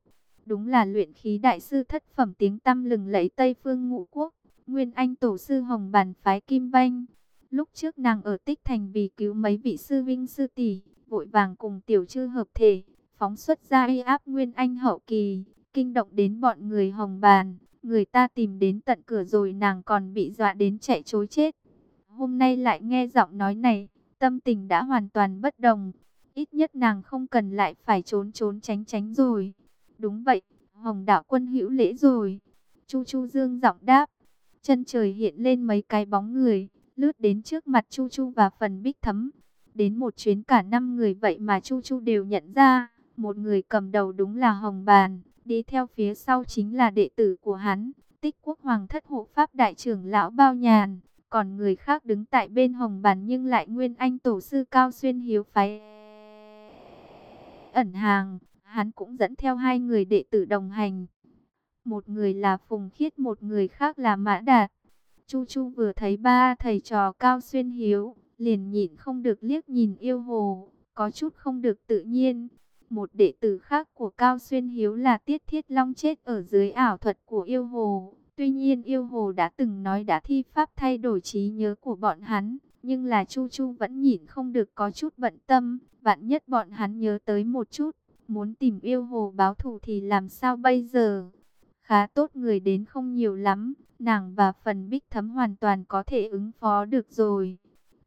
Đúng là luyện khí đại sư thất phẩm tiếng tăm lừng lẫy Tây Phương Ngũ Quốc, Nguyên Anh tổ sư Hồng Bàn phái Kim Banh. Lúc trước nàng ở Tích Thành vì cứu mấy vị sư vinh sư tỷ, vội vàng cùng tiểu chư hợp thể, phóng xuất ra uy áp Nguyên Anh hậu kỳ, kinh động đến bọn người Hồng Bàn. Người ta tìm đến tận cửa rồi nàng còn bị dọa đến chạy chối chết. Hôm nay lại nghe giọng nói này, tâm tình đã hoàn toàn bất đồng. Ít nhất nàng không cần lại phải trốn trốn tránh tránh rồi. Đúng vậy, Hồng đạo quân hữu lễ rồi. Chu Chu Dương giọng đáp. Chân trời hiện lên mấy cái bóng người, lướt đến trước mặt Chu Chu và phần bích thấm. Đến một chuyến cả năm người vậy mà Chu Chu đều nhận ra. Một người cầm đầu đúng là Hồng Bàn, đi theo phía sau chính là đệ tử của hắn, tích quốc hoàng thất hộ pháp đại trưởng lão Bao Nhàn. Còn người khác đứng tại bên Hồng Bàn nhưng lại nguyên anh tổ sư Cao Xuyên Hiếu phái ẩn hàng hắn cũng dẫn theo hai người đệ tử đồng hành. Một người là Phùng Khiết, một người khác là Mã Đạt. Chu Chu vừa thấy ba thầy trò Cao Xuyên Hiếu, liền nhịn không được liếc nhìn yêu hồ, có chút không được tự nhiên. Một đệ tử khác của Cao Xuyên Hiếu là Tiết Thiết Long chết ở dưới ảo thuật của yêu hồ. Tuy nhiên yêu hồ đã từng nói đã thi pháp thay đổi trí nhớ của bọn hắn, nhưng là Chu Chu vẫn nhịn không được có chút bận tâm, vạn nhất bọn hắn nhớ tới một chút, Muốn tìm yêu hồ báo thù thì làm sao bây giờ? Khá tốt người đến không nhiều lắm, nàng và phần bích thấm hoàn toàn có thể ứng phó được rồi.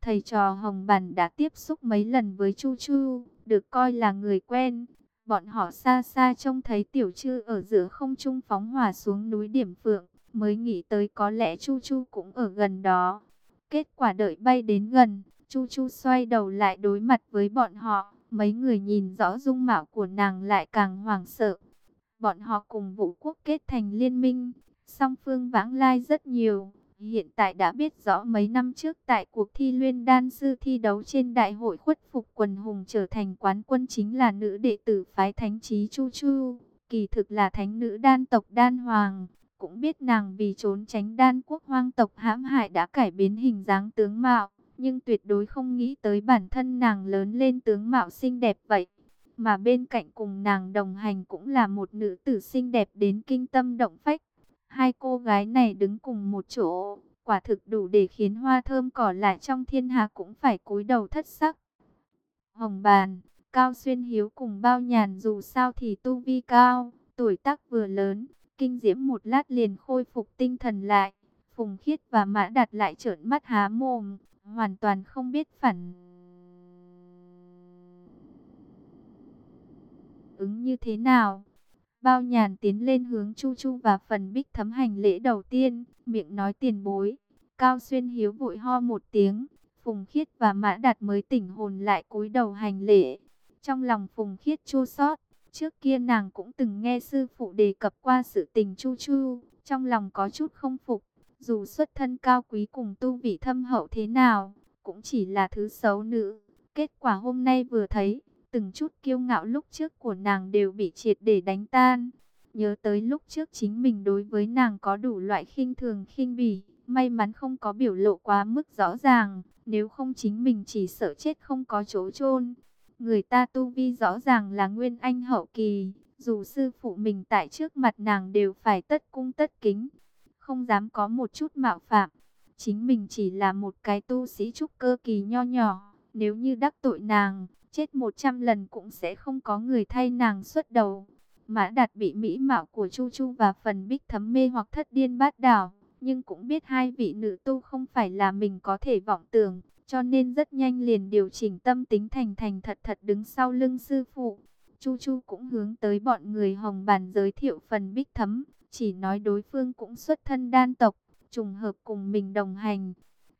Thầy trò Hồng Bản đã tiếp xúc mấy lần với Chu Chu, được coi là người quen. Bọn họ xa xa trông thấy tiểu trư ở giữa không trung phóng hỏa xuống núi Điểm Phượng, mới nghĩ tới có lẽ Chu Chu cũng ở gần đó. Kết quả đợi bay đến gần, Chu Chu xoay đầu lại đối mặt với bọn họ. Mấy người nhìn rõ dung mạo của nàng lại càng hoảng sợ. Bọn họ cùng vũ quốc kết thành liên minh, song phương vãng lai rất nhiều. Hiện tại đã biết rõ mấy năm trước tại cuộc thi luyên đan sư thi đấu trên đại hội khuất phục quần hùng trở thành quán quân chính là nữ đệ tử phái thánh trí Chu Chu. Kỳ thực là thánh nữ đan tộc đan hoàng. Cũng biết nàng vì trốn tránh đan quốc hoang tộc hãm hại đã cải biến hình dáng tướng mạo, nhưng tuyệt đối không nghĩ tới bản thân nàng lớn lên tướng mạo xinh đẹp vậy. Mà bên cạnh cùng nàng đồng hành cũng là một nữ tử xinh đẹp đến kinh tâm động phách. Hai cô gái này đứng cùng một chỗ, quả thực đủ để khiến hoa thơm cỏ lại trong thiên hạ cũng phải cúi đầu thất sắc. Hồng bàn, Cao Xuyên Hiếu cùng bao nhàn dù sao thì tu vi cao, tuổi tác vừa lớn, kinh diễm một lát liền khôi phục tinh thần lại. Phùng Khiết và Mã Đạt lại trợn mắt há mồm, hoàn toàn không biết phản ứng như thế nào. Bao nhàn tiến lên hướng Chu Chu và phần bích thấm hành lễ đầu tiên, miệng nói tiền bối. Cao Xuyên Hiếu vội ho một tiếng, Phùng Khiết và Mã Đạt mới tỉnh hồn lại cúi đầu hành lễ. Trong lòng Phùng Khiết chua xót, trước kia nàng cũng từng nghe sư phụ đề cập qua sự tình Chu Chu, trong lòng có chút không phục. Dù xuất thân cao quý cùng tu vị thâm hậu thế nào, cũng chỉ là thứ xấu nữ. Kết quả hôm nay vừa thấy, từng chút kiêu ngạo lúc trước của nàng đều bị triệt để đánh tan. Nhớ tới lúc trước chính mình đối với nàng có đủ loại khinh thường khinh bỉ, may mắn không có biểu lộ quá mức rõ ràng, nếu không chính mình chỉ sợ chết không có chỗ chôn. Người ta tu vi rõ ràng là nguyên anh hậu kỳ, dù sư phụ mình tại trước mặt nàng đều phải tất cung tất kính, không dám có một chút mạo phạm. Chính mình chỉ là một cái tu sĩ trúc cơ kỳ nho nhỏ, nếu như đắc tội nàng, chết một trăm lần cũng sẽ không có người thay nàng xuất đầu. Mã Đạt bị mỹ mạo của Chu Chu và phần bích thấm mê hoặc thất điên bát đảo, nhưng cũng biết hai vị nữ tu không phải là mình có thể vọng tưởng, cho nên rất nhanh liền điều chỉnh tâm tính thành thành thật thật đứng sau lưng sư phụ. Chu Chu cũng hướng tới bọn người hồng bàn giới thiệu phần bích thấm, chỉ nói đối phương cũng xuất thân đan tộc, trùng hợp cùng mình đồng hành.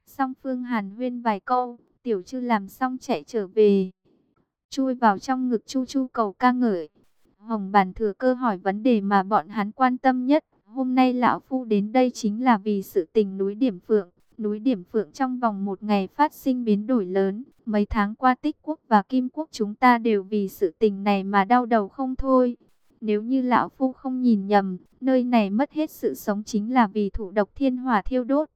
Song phương hàn huyên vài câu, tiểu chư làm xong chạy trở về. Chui vào trong ngực Chu Chu cầu ca ngợi. Hồng bàn thừa cơ hỏi vấn đề mà bọn hắn quan tâm nhất. Hôm nay lão phu đến đây chính là vì sự tình núi Điểm Phượng. Núi Điểm Phượng trong vòng một ngày phát sinh biến đổi lớn. Mấy tháng qua tích quốc và kim quốc chúng ta đều vì sự tình này mà đau đầu không thôi. Nếu như lão phu không nhìn nhầm, nơi này mất hết sự sống chính là vì thủ độc thiên hỏa thiêu đốt.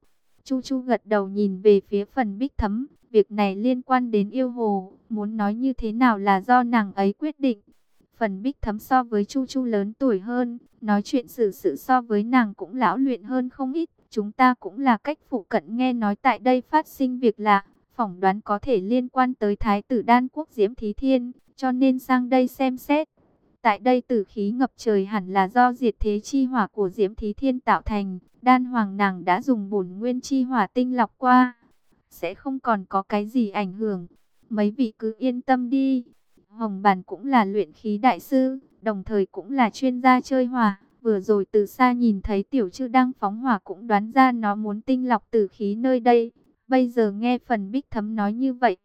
Chu Chu gật đầu nhìn về phía phần bích thấm, việc này liên quan đến yêu hồ, muốn nói như thế nào là do nàng ấy quyết định. Phần bích thấm so với Chu Chu lớn tuổi hơn, nói chuyện xử sự so với nàng cũng lão luyện hơn không ít. Chúng ta cũng là cách phụ cận nghe nói tại đây phát sinh việc lạ, phỏng đoán có thể liên quan tới Thái tử Đan Quốc Diễm Thí Thiên, cho nên sang đây xem xét. Tại đây tử khí ngập trời hẳn là do diệt thế chi hỏa của Diễm Thí Thiên tạo thành, đan hoàng nàng đã dùng bổn nguyên chi hỏa tinh lọc qua. Sẽ không còn có cái gì ảnh hưởng, mấy vị cứ yên tâm đi. Hồng Bàn cũng là luyện khí đại sư, đồng thời cũng là chuyên gia chơi hỏa. Vừa rồi từ xa nhìn thấy tiểu chư đang phóng hỏa cũng đoán ra nó muốn tinh lọc tử khí nơi đây. Bây giờ nghe phần bích thấm nói như vậy,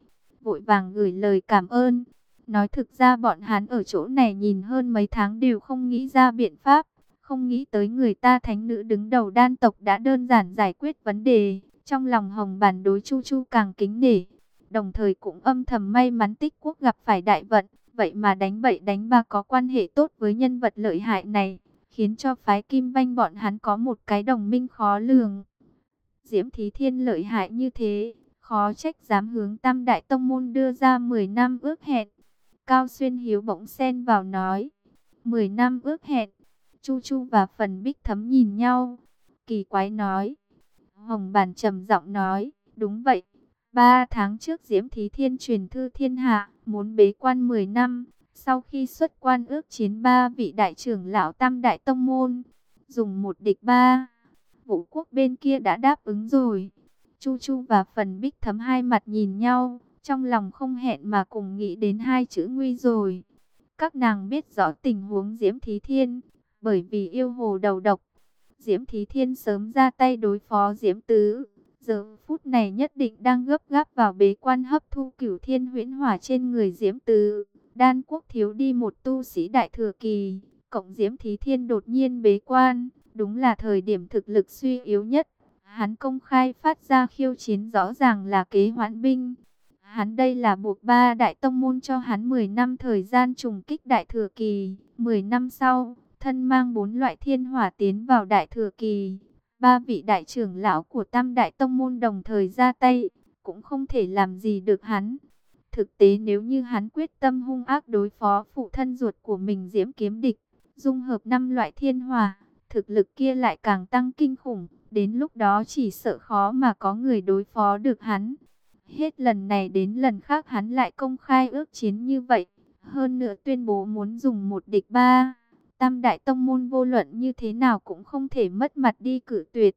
vội vàng gửi lời cảm ơn. Nói thực ra bọn hắn ở chỗ này nhìn hơn mấy tháng đều không nghĩ ra biện pháp. Không nghĩ tới người ta thánh nữ đứng đầu đan tộc đã đơn giản giải quyết vấn đề. Trong lòng hồng bản đối chu chu càng kính nể. Đồng thời cũng âm thầm may mắn tích quốc gặp phải đại vận. Vậy mà đánh bậy đánh ba có quan hệ tốt với nhân vật lợi hại này. Khiến cho phái kim banh bọn hắn có một cái đồng minh khó lường. Diễm Thí Thiên lợi hại như thế, khó trách dám hướng Tam Đại Tông Môn đưa ra 10 năm ước hẹn. Cao Xuyên Hiếu bỗng xen vào nói, 10 năm ước hẹn, Chu Chu và Phần Bích Thấm nhìn nhau, kỳ quái nói. Hồng Bản trầm giọng nói, đúng vậy, ba tháng trước Diễm Thí Thiên truyền thư thiên hạ, muốn bế quan 10 năm, sau khi xuất quan ước chiến ba vị đại trưởng lão Tam Đại Tông Môn, dùng một địch ba vũ quốc bên kia đã đáp ứng rồi. Chu Chu và phần bích thấm hai mặt nhìn nhau, trong lòng không hẹn mà cùng nghĩ đến hai chữ nguy rồi. Các nàng biết rõ tình huống Diễm Thí Thiên, bởi vì yêu hồ đầu độc. Diễm Thí Thiên sớm ra tay đối phó Diễm Tứ. Giờ phút này nhất định đang gấp gáp vào bế quan hấp thu cửu thiên huyễn hỏa trên người Diễm Tứ. Đan quốc thiếu đi một tu sĩ đại thừa kỳ, cộng Diễm Thí Thiên đột nhiên bế quan Đúng là thời điểm thực lực suy yếu nhất. Hắn công khai phát ra khiêu chiến rõ ràng là kế hoãn binh. Hắn đây là buộc ba đại tông môn cho hắn 10 năm thời gian trùng kích đại thừa kỳ. 10 năm sau, thân mang bốn loại thiên hỏa tiến vào đại thừa kỳ. Ba vị đại trưởng lão của tam đại tông môn đồng thời ra tay, cũng không thể làm gì được hắn. Thực tế nếu như hắn quyết tâm hung ác đối phó phụ thân ruột của mình diễm kiếm địch, dung hợp năm loại thiên hỏa, thực lực kia lại càng tăng kinh khủng, đến lúc đó chỉ sợ khó mà có người đối phó được hắn. Hết lần này đến lần khác hắn lại công khai ước chiến như vậy, hơn nữa tuyên bố muốn dùng một địch ba. Tam đại tông môn vô luận như thế nào cũng không thể mất mặt đi cử tuyệt.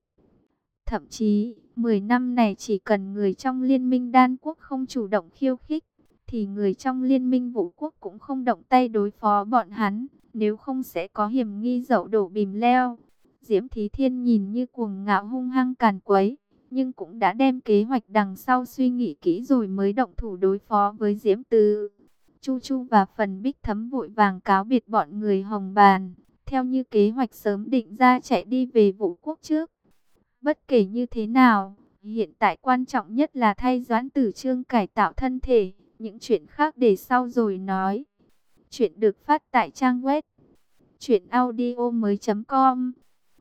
Thậm chí, 10 năm này chỉ cần người trong liên minh đan quốc không chủ động khiêu khích, thì người trong liên minh vũ quốc cũng không động tay đối phó bọn hắn nếu không sẽ có hiểm nghi dậu đổ bìm leo. Diễm Thí Thiên nhìn như cuồng ngạo hung hăng càn quấy, nhưng cũng đã đem kế hoạch đằng sau suy nghĩ kỹ rồi mới động thủ đối phó với Diễm Tư. Chu Chu và Phần Bích Thấm vội vàng cáo biệt bọn người hồng bàn, theo như kế hoạch sớm định ra chạy đi về vũ quốc trước. Bất kể như thế nào, hiện tại quan trọng nhất là thay doãn tử trương cải tạo thân thể, những chuyện khác để sau rồi nói. Chuyện được phát tại trang web truyệnaudiomoi.com.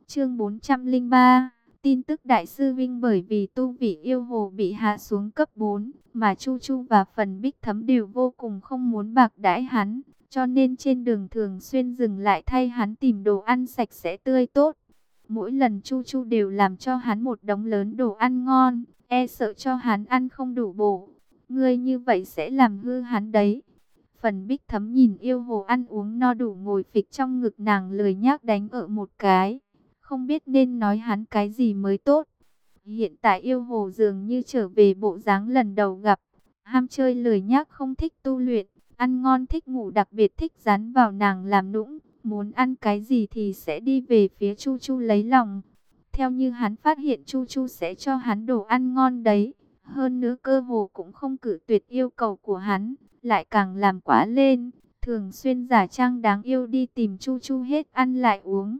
Chương 403 tin tức đại sư Vinh bởi vì tu vị yêu hồ bị hạ xuống cấp 4, mà Chu Chu và phần bích thấm đều vô cùng không muốn bạc đãi hắn, cho nên trên đường thường xuyên dừng lại thay hắn tìm đồ ăn sạch sẽ tươi tốt. Mỗi lần Chu Chu đều làm cho hắn một đống lớn đồ ăn ngon, e sợ cho hắn ăn không đủ bổ. Ngươi như vậy sẽ làm hư hắn đấy. Phần bích thấm nhìn yêu hồ ăn uống no đủ ngồi phịch trong ngực nàng lười nhác đánh ở một cái. Không biết nên nói hắn cái gì mới tốt. Hiện tại yêu hồ dường như trở về bộ dáng lần đầu gặp. Ham chơi lười nhác không thích tu luyện. Ăn ngon thích ngủ đặc biệt thích dán vào nàng làm nũng. Muốn ăn cái gì thì sẽ đi về phía Chu Chu lấy lòng. Theo như hắn phát hiện Chu Chu sẽ cho hắn đồ ăn ngon đấy. Hơn nữa cơ hồ cũng không cử tuyệt yêu cầu của hắn lại càng làm quá lên, thường xuyên giả trang đáng yêu đi tìm Chu Chu hết ăn lại uống.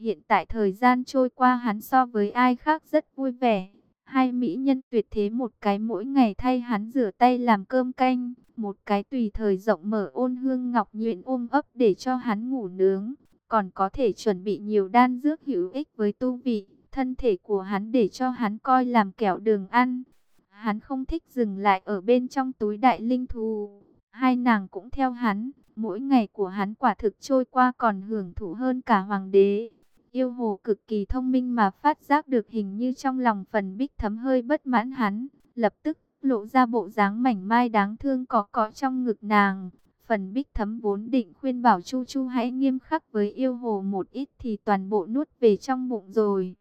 Hiện tại thời gian trôi qua hắn so với ai khác rất vui vẻ. Hai mỹ nhân tuyệt thế một cái mỗi ngày thay hắn rửa tay làm cơm canh, một cái tùy thời rộng mở ôn hương ngọc nhuyễn ôm ấp để cho hắn ngủ nướng, còn có thể chuẩn bị nhiều đan dược hữu ích với tu vị, thân thể của hắn để cho hắn coi làm kẹo đường ăn. Hắn không thích dừng lại ở bên trong túi đại linh thù. Hai nàng cũng theo hắn. Mỗi ngày của hắn quả thực trôi qua còn hưởng thụ hơn cả hoàng đế. Yêu hồ cực kỳ thông minh mà phát giác được hình như trong lòng phần bích thấm hơi bất mãn hắn. Lập tức lộ ra bộ dáng mảnh mai đáng thương có có trong ngực nàng. Phần bích thấm vốn định khuyên bảo Chu Chu hãy nghiêm khắc với yêu hồ một ít thì toàn bộ nuốt về trong bụng rồi.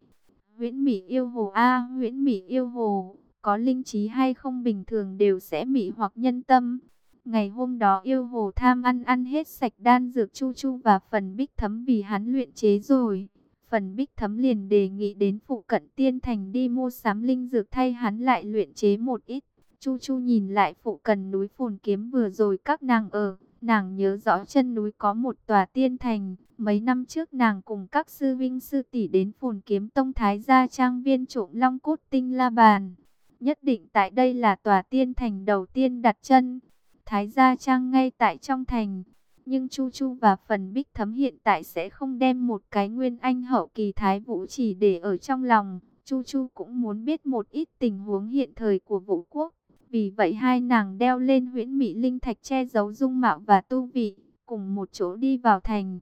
Huyễn Mỹ yêu hồ a, Huyễn Mỹ yêu hồ, có linh trí hay không bình thường đều sẽ mị hoặc nhân tâm. Ngày hôm đó yêu hồ tham ăn ăn hết sạch đan dược chu chu và phần bích thấm vì hắn luyện chế rồi. Phần bích thấm liền đề nghị đến phụ cận tiên thành đi mua sắm linh dược thay hắn lại luyện chế một ít. Chu chu nhìn lại phụ cận núi phồn kiếm vừa rồi các nàng ở. Nàng nhớ rõ chân núi có một tòa tiên thành. Mấy năm trước nàng cùng các sư vinh sư tỷ đến phồn kiếm tông thái gia trang viên trộm long cốt tinh la bàn. Nhất định tại đây là tòa tiên thành đầu tiên đặt chân. Thái gia trang ngay tại trong thành. Nhưng Chu Chu và phần bích thấm hiện tại sẽ không đem một cái nguyên anh hậu kỳ thái vũ chỉ để ở trong lòng. Chu Chu cũng muốn biết một ít tình huống hiện thời của vũ quốc. Vì vậy hai nàng đeo lên huyễn mỹ linh thạch che giấu dung mạo và tu vị, cùng một chỗ đi vào thành.